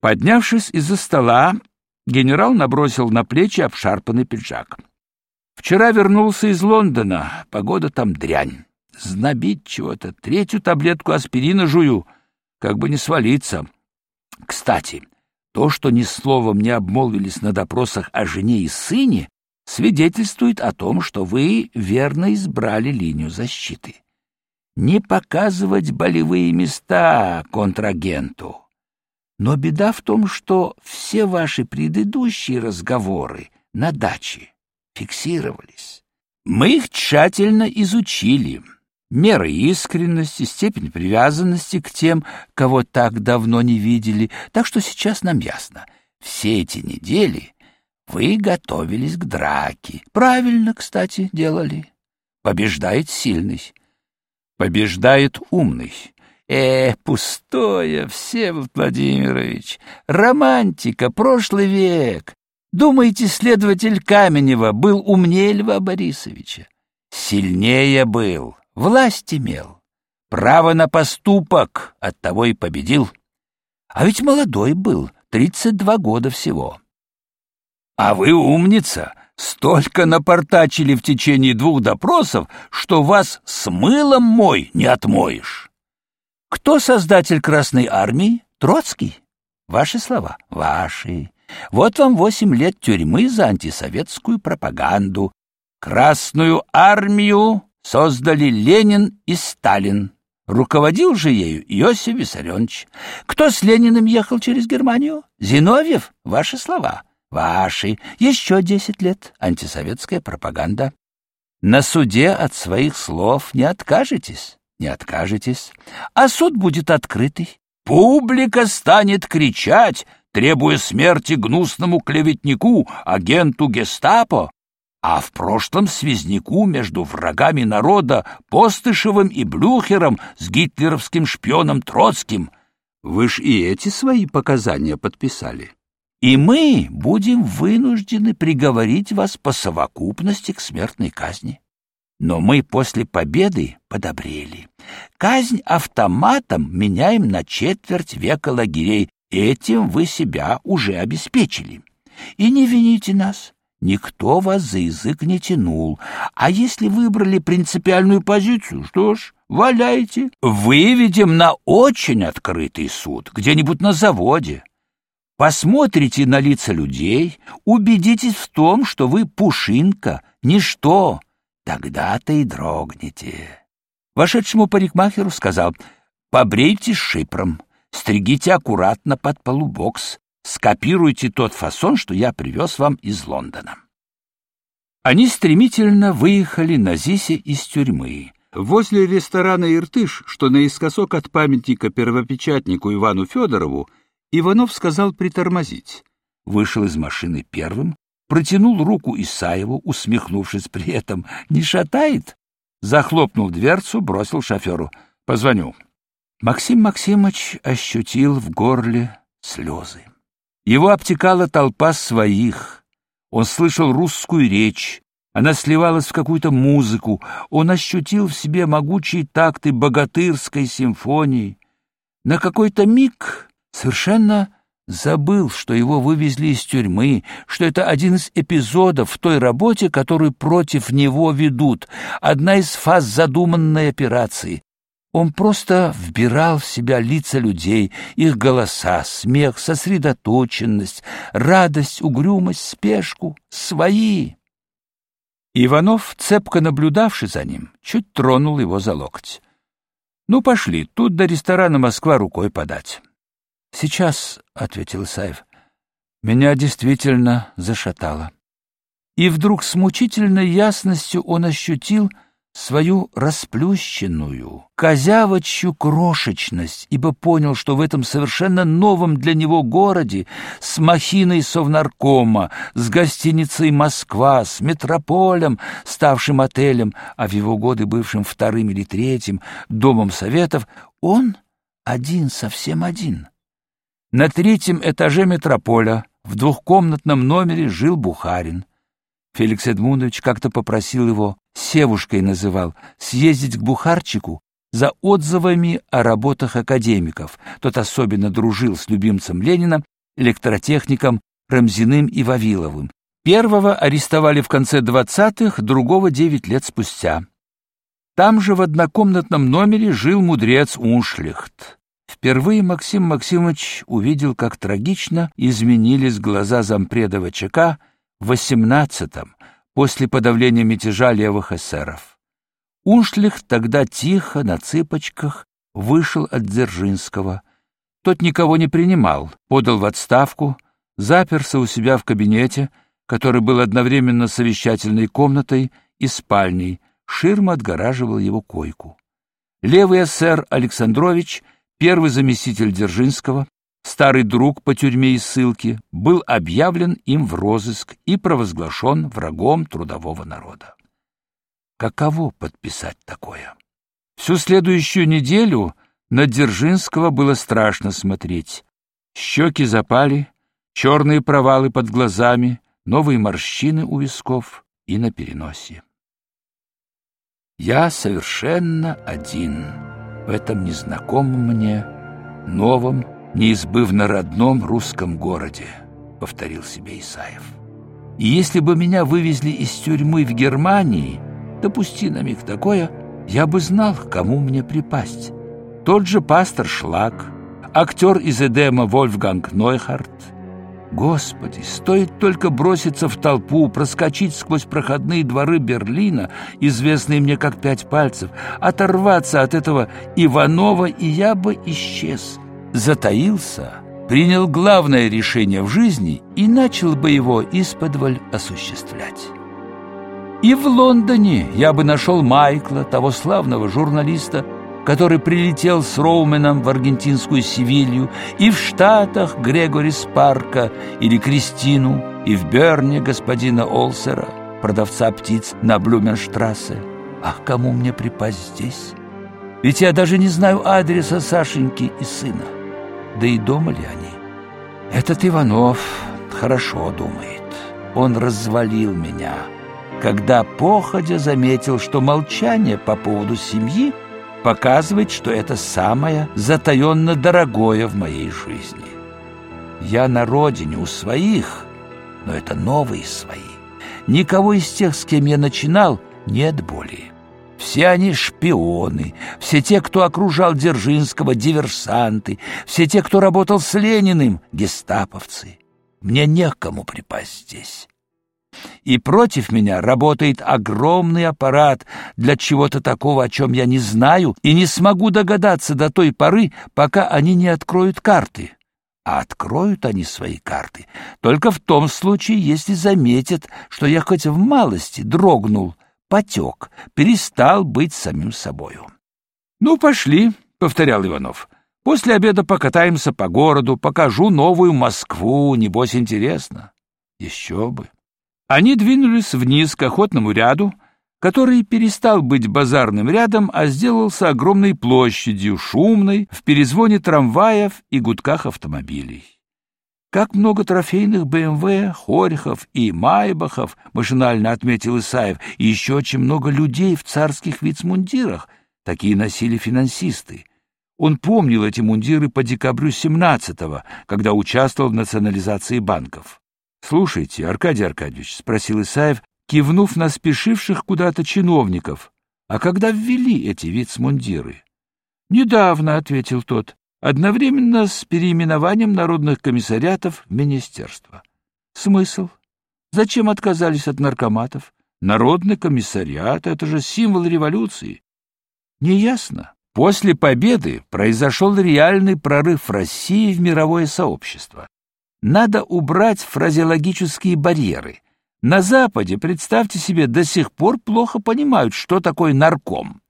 Поднявшись из-за стола, генерал набросил на плечи обшарпанный пиджак. Вчера вернулся из Лондона, погода там дрянь. Знобит чего-то, третью таблетку аспирина жую, как бы не свалиться. Кстати, то, что ни словом не обмолвились на допросах о жене и сыне, свидетельствует о том, что вы верно избрали линию защиты. Не показывать болевые места контрагенту. Но беда в том, что все ваши предыдущие разговоры на даче фиксировались. Мы их тщательно изучили. Меры искренности, степень привязанности к тем, кого так давно не видели. Так что сейчас нам ясно. Все эти недели вы готовились к драке. Правильно, кстати, делали. Побеждает сильный. Побеждает умный. Э, пустое, Всеволод Владимирович. Романтика, прошлый век. Думаете, следователь Каменева был умнее Льва Борисовича? Сильнее был, власть имел, право на поступок, оттого и победил. А ведь молодой был, тридцать два года всего. А вы умница, столько напортачили в течение двух допросов, что вас с мылом мой не отмоешь. Кто создатель Красной Армии? Троцкий. Ваши слова. Ваши. Вот вам восемь лет тюрьмы за антисоветскую пропаганду. Красную Армию создали Ленин и Сталин. Руководил же ею Иосиф Виссарионович. Кто с Лениным ехал через Германию? Зиновьев. Ваши слова. Ваши. Еще десять лет. Антисоветская пропаганда. На суде от своих слов не откажетесь. Не откажетесь. А суд будет открытый. Публика станет кричать, требуя смерти гнусному клеветнику, агенту гестапо, а в прошлом связнику между врагами народа Постышевым и Блюхером с гитлеровским шпионом Троцким. Вы ж и эти свои показания подписали и мы будем вынуждены приговорить вас по совокупности к смертной казни. Но мы после победы подобрели. Казнь автоматом меняем на четверть века лагерей. Этим вы себя уже обеспечили. И не вините нас. Никто вас за язык не тянул. А если выбрали принципиальную позицию, что ж, валяйте. Выведем на очень открытый суд, где-нибудь на заводе. Посмотрите на лица людей, убедитесь в том, что вы пушинка, ничто. Тогда-то и дрогнете. Вошедшему парикмахеру сказал, побрейтесь шипром, стригите аккуратно под полубокс, скопируйте тот фасон, что я привез вам из Лондона. Они стремительно выехали на Зисе из тюрьмы. Возле ресторана «Иртыш», что наискосок от памятника первопечатнику Ивану Федорову, Иванов сказал притормозить. Вышел из машины первым, протянул руку Исаеву, усмехнувшись при этом. «Не шатает?» Захлопнул дверцу, бросил шоферу. «Позвоню». Максим Максимович ощутил в горле слезы. Его обтекала толпа своих. Он слышал русскую речь. Она сливалась в какую-то музыку. Он ощутил в себе могучие такты богатырской симфонии. На какой-то миг совершенно забыл, что его вывезли из тюрьмы, что это один из эпизодов в той работе, которую против него ведут, одна из фаз задуманной операции. Он просто вбирал в себя лица людей, их голоса, смех, сосредоточенность, радость, угрюмость, спешку, свои. Иванов, цепко наблюдавший за ним, чуть тронул его за локоть. «Ну, пошли, тут до ресторана Москва рукой подать». Сейчас, ответил Исаев. Меня действительно зашатало. И вдруг с мучительной ясностью он ощутил свою расплющенную, козявочью крошечность, ибо понял, что в этом совершенно новом для него городе с махиной совнаркома, с гостиницей «Москва», с метрополем, ставшим отелем, а в его годы бывшим вторым или третьим домом советов, он один, совсем один — на третьем этаже метрополя в двухкомнатном номере жил Бухарин. Феликс Эдмундович как-то попросил его, Севушкой называл, съездить к Бухарчику, за отзывами о работах академиков. Тот особенно дружил с любимцем Ленина, электротехником Рамзиным и Вавиловым. Первого арестовали в конце 20-х, другого девять лет спустя. Там же в однокомнатном номере жил мудрец Уншлихт. Впервые Максим Максимович увидел, как трагично изменились глаза зампреда ВЧК в 18-м, после подавления мятежа левых эсеров. Уншлих тогда тихо, на цыпочках, вышел от Дзержинского. Тот никого не принимал, подал в отставку, заперся у себя в кабинете, который был одновременно совещательной комнатой и спальней, ширма отгораживала его койку. Левый эсер Александрович, первый заместитель Дзержинского, старый друг по тюрьме и ссылке, был объявлен им в розыск и провозглашен врагом трудового народа. Каково подписать такое? Всю следующую неделю на Дзержинского было страшно смотреть. Щеки запали, черные провалы под глазами, новые морщины у висков и на переносе. Я совершенно один в этом незнакомом мне, новом, неизбывно родном русском городе, — повторил себе Исаев. И если бы меня вывезли из тюрьмы в Германии, допусти на миг такое, я бы знал, к кому мне припасть. Тот же пастор Шлак, актер из Эдема Вольфганг Нойхарт. Господи, стоит только броситься в толпу, проскочить сквозь проходные дворы Берлина, известные мне как пять пальцев, оторваться от этого Иванова, и я бы исчез затаился, принял главное решение в жизни и начал бы его исподволь осуществлять. И в Лондоне я бы нашел Майкла, того славного журналиста, который прилетел с Роуменом в аргентинскую Севилью, и в Штатах Грегори Спарка или Кристину, и в Берне господина Олсера, продавца птиц на Блюменштрассе. Ах, кому мне припасть здесь? Ведь я даже не знаю адреса Сашеньки и сына. Да и дома ли они? Этот Иванов хорошо думает. Он развалил меня, когда походя заметил, что молчание по поводу семьи показывает, что это самое затаенно дорогое в моей жизни. Я на родине у своих, но это новые свои. Никого из тех, с кем я начинал, нет более. Все они шпионы, все те, кто окружал Дзержинского, диверсанты, все те, кто работал с Лениным, гестаповцы. Мне некому припасть здесь. И против меня работает огромный аппарат для чего-то такого, о чем я не знаю и не смогу догадаться до той поры, пока они не откроют карты. А откроют они свои карты только в том случае, если заметят, что я хоть в малости дрогнул — потек, перестал быть самим собою. «Ну, пошли», — повторял Иванов. «После обеда покатаемся по городу, покажу новую Москву, небось интересно». Еще бы. Они двинулись вниз к охотному ряду, который перестал быть базарным рядом, а сделался огромной площадью, шумной, в перезвоне трамваев и гудках автомобилей. Как много трофейных БМВ, Хорихов и Майбахов, машинально отметил Исаев, и еще очень много людей в царских вицмундирах. Такие носили финансисты. Он помнил эти мундиры по декабрю 17-го, когда участвовал в национализации банков. «Слушайте, Аркадий Аркадьевич», — спросил Исаев, кивнув на спешивших куда-то чиновников, «а когда ввели эти вицмундиры?» «Недавно», — ответил тот одновременно с переименованием народных комиссариатов в министерства. Смысл? Зачем отказались от наркоматов? Народный комиссариат — это же символ революции. Неясно. После победы произошел реальный прорыв России в мировое сообщество. Надо убрать фразеологические барьеры. На Западе, представьте себе, до сих пор плохо понимают, что такое нарком.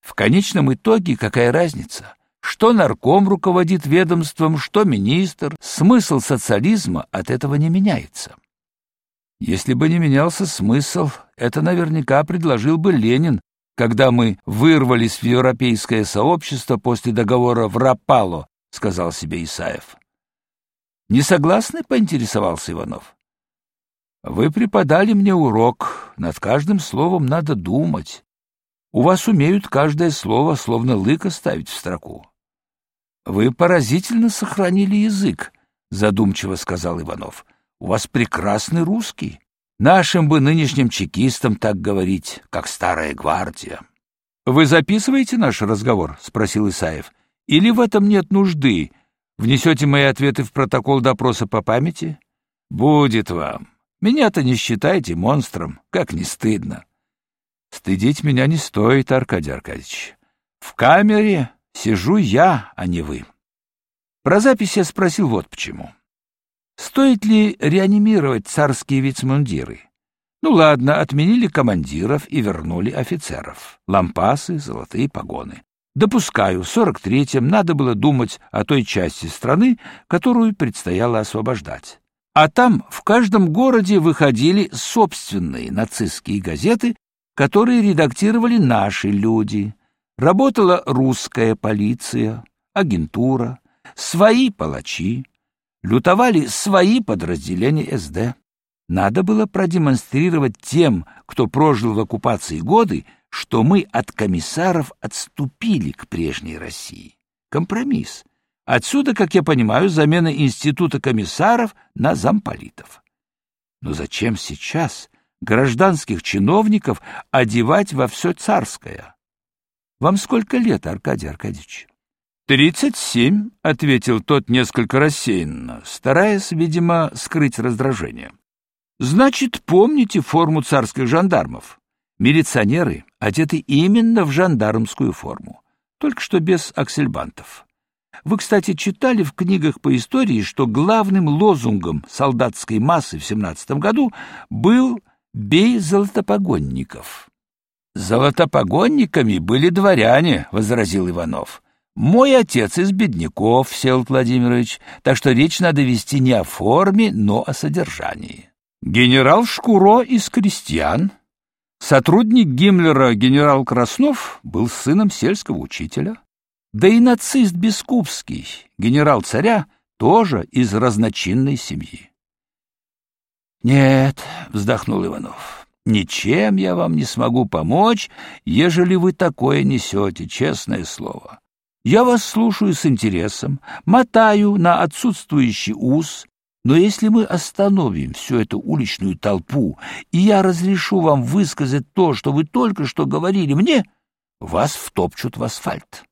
В конечном итоге какая разница? Что нарком руководит ведомством, что министр, смысл социализма от этого не меняется. Если бы не менялся смысл, это наверняка предложил бы Ленин, когда мы вырвались в европейское сообщество после договора в Рапало, сказал себе Исаев. Не согласны, поинтересовался Иванов. Вы преподали мне урок, над каждым словом надо думать. У вас умеют каждое слово словно лыка ставить в строку. Вы поразительно сохранили язык, задумчиво сказал Иванов. У вас прекрасный русский. Нашим бы нынешним чекистам так говорить, как старая гвардия. Вы записываете наш разговор? спросил Исаев. Или в этом нет нужды? Внесете мои ответы в протокол допроса по памяти? Будет вам. Меня-то не считайте монстром, как не стыдно. Стыдить меня не стоит, Аркадий Аркадьевич. В камере сижу я, а не вы. Про запись я спросил вот почему. Стоит ли реанимировать царские вицмундиры? Ну ладно, отменили командиров и вернули офицеров. Лампасы, золотые погоны. Допускаю, в 43-м надо было думать о той части страны, которую предстояло освобождать. А там в каждом городе выходили собственные нацистские газеты, которые редактировали наши люди. Работала русская полиция, агентура, свои палачи, лютовали свои подразделения СД. Надо было продемонстрировать тем, кто прожил в оккупации годы, что мы от комиссаров отступили к прежней России. Компромисс. Отсюда, как я понимаю, замена института комиссаров на замполитов. Но зачем сейчас гражданских чиновников одевать во все царское? Вам сколько лет, Аркадий Аркадьевич? «Тридцать семь», — ответил тот несколько рассеянно, стараясь, видимо, скрыть раздражение. «Значит, помните форму царских жандармов? Милиционеры одеты именно в жандармскую форму, только что без аксельбантов. Вы, кстати, читали в книгах по истории, что главным лозунгом солдатской массы в семнадцатом году был «Бей золотопогонников». «Золотопогонниками были дворяне», — возразил Иванов. Мой отец из бедняков, Всеволод Владимирович, так что речь надо вести не о форме, но о содержании. Генерал Шкуро из крестьян. Сотрудник Гиммлера генерал Краснов был сыном сельского учителя. Да и нацист Бескупский, генерал царя, тоже из разночинной семьи. «Нет», — вздохнул Иванов, — «ничем я вам не смогу помочь, ежели вы такое несете, честное слово. Я вас слушаю с интересом, мотаю на отсутствующий ус, но если мы остановим всю эту уличную толпу, и я разрешу вам высказать то, что вы только что говорили мне, вас втопчут в асфальт.